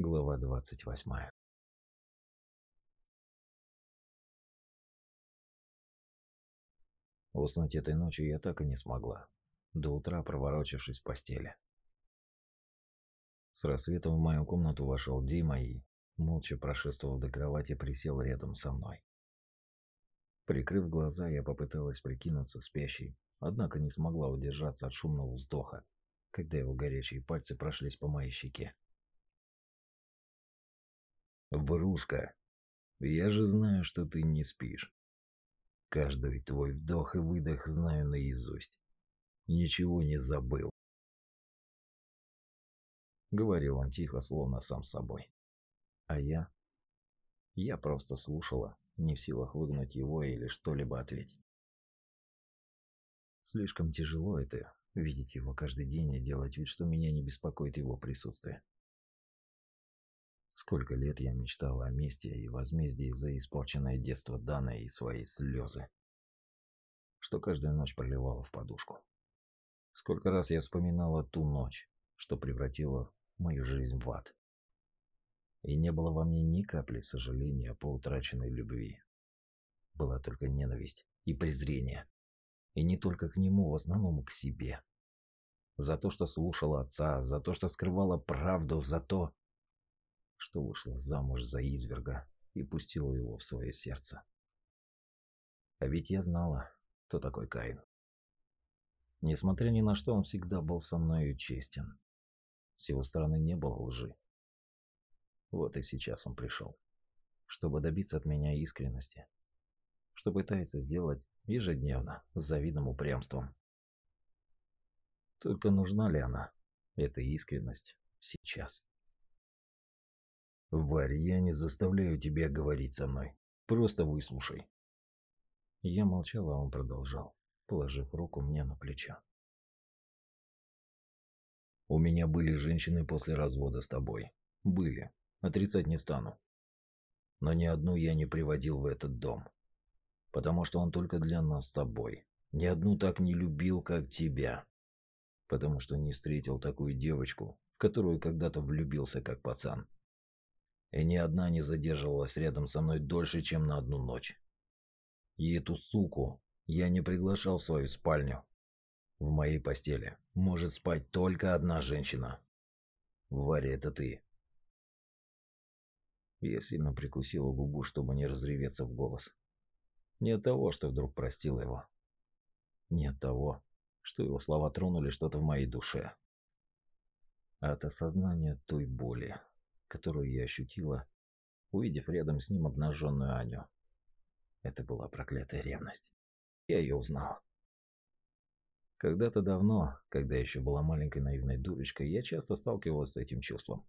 Глава 28. Уснуть этой ночью я так и не смогла, до утра проворочившись в постели. С рассветом в мою комнату вошел Дима и, молча прошествовав до кровати, присел рядом со мной. Прикрыв глаза, я попыталась прикинуться спящей, однако не смогла удержаться от шумного вздоха, когда его горячие пальцы прошлись по моей щеке. Врушка, я же знаю, что ты не спишь. Каждый твой вдох и выдох знаю наизусть. Ничего не забыл. Говорил он тихо, словно сам собой. А я? Я просто слушала, не в силах выгнать его или что-либо ответить. Слишком тяжело это, видеть его каждый день и делать вид, что меня не беспокоит его присутствие. Сколько лет я мечтал о мести и возмездии за испорченное детство Дана и свои слезы, что каждую ночь проливала в подушку. Сколько раз я вспоминала ту ночь, что превратила мою жизнь в ад. И не было во мне ни капли сожаления по утраченной любви. Была только ненависть и презрение. И не только к нему, в основном к себе. За то, что слушала отца, за то, что скрывала правду, за то, что вышла замуж за изверга и пустила его в свое сердце. А ведь я знала, кто такой Каин. Несмотря ни на что, он всегда был со мною честен. С его стороны не было лжи. Вот и сейчас он пришел, чтобы добиться от меня искренности, что пытается сделать ежедневно, с завидным упрямством. Только нужна ли она, эта искренность, сейчас? Варя, я не заставляю тебя говорить со мной. Просто выслушай. Я молчал, а он продолжал, положив руку мне на плечо. У меня были женщины после развода с тобой. Были. Отрицать не стану. Но ни одну я не приводил в этот дом. Потому что он только для нас с тобой. Ни одну так не любил, как тебя. Потому что не встретил такую девочку, в которую когда-то влюбился, как пацан и ни одна не задерживалась рядом со мной дольше, чем на одну ночь. И эту суку я не приглашал в свою спальню. В моей постели может спать только одна женщина. Варя, это ты. Я сильно прикусила губу, чтобы не разреветься в голос. Не от того, что вдруг простила его. Не от того, что его слова тронули что-то в моей душе. От осознания той боли, которую я ощутила, увидев рядом с ним обнаженную Аню. Это была проклятая ревность. Я ее узнал. Когда-то давно, когда еще была маленькой наивной дурочкой, я часто сталкивалась с этим чувством.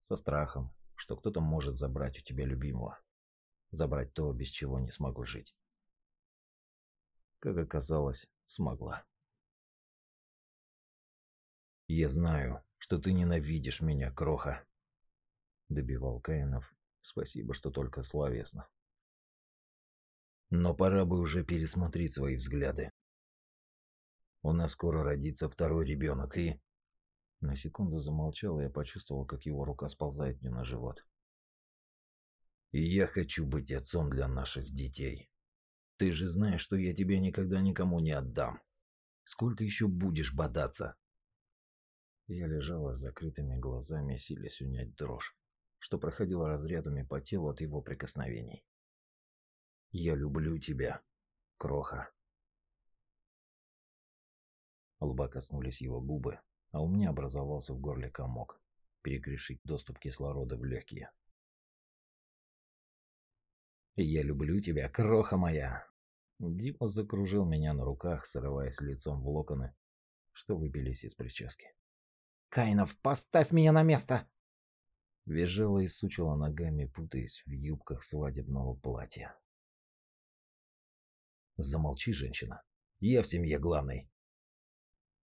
Со страхом, что кто-то может забрать у тебя любимого. Забрать то, без чего не смогу жить. Как оказалось, смогла. Я знаю, что ты ненавидишь меня, Кроха добивал Каинов. Спасибо, что только словесно. Но пора бы уже пересмотреть свои взгляды. У нас скоро родится второй ребенок, и... На секунду замолчал, и я почувствовал, как его рука сползает мне на живот. И я хочу быть отцом для наших детей. Ты же знаешь, что я тебя никогда никому не отдам. Сколько еще будешь бодаться? Я лежала с закрытыми глазами, силясь унять дрожь что проходило разрядами по телу от его прикосновений. «Я люблю тебя, Кроха». Лба коснулись его губы, а у меня образовался в горле комок, перекрешить доступ кислорода в легкие. «Я люблю тебя, кроха моя!» Дима закружил меня на руках, срываясь лицом в локоны, что выбились из прически. «Кайнов, поставь меня на место!» Визжала и сучила ногами, путаясь в юбках свадебного платья. «Замолчи, женщина. Я в семье главный».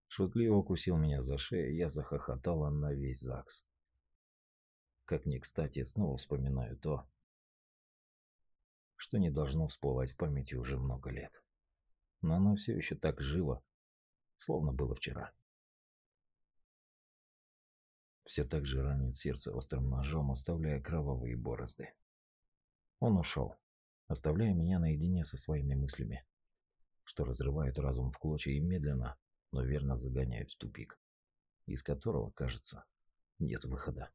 Шутливо укусил меня за шею, я захохотала на весь ЗАГС. Как ни кстати, снова вспоминаю то, что не должно всплывать в памяти уже много лет. Но оно все еще так живо, словно было вчера. Все так же ранит сердце острым ножом, оставляя кровавые борозды. Он ушел, оставляя меня наедине со своими мыслями, что разрывают разум в клочья и медленно, но верно загоняют в тупик, из которого, кажется, нет выхода.